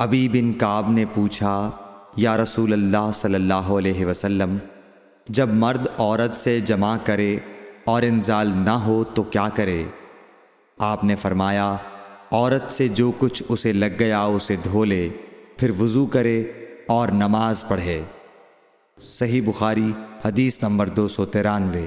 ابی بن کعب نے پوچھا، یا رسول اللہ صلی اللہ علیہ وسلم، جب مرد عورت سے جمع کرے اور انزال نہ ہو تو کیا کرے؟ آپ نے فرمایا، عورت سے جو کچھ اسے لگ گیا اسے دھو لے، پھر وضو کرے اور نماز پڑھے۔ صحیح بخاری، حدیث نمبر دو سو ترانوے۔